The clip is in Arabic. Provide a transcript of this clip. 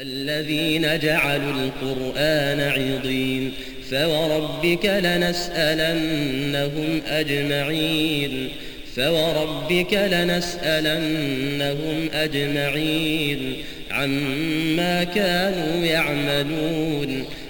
الذين جعلوا القرآن عضين فوربك لنسألنهم أجمعين فوربك لنسألنهم أجمعين عما كانوا يعملون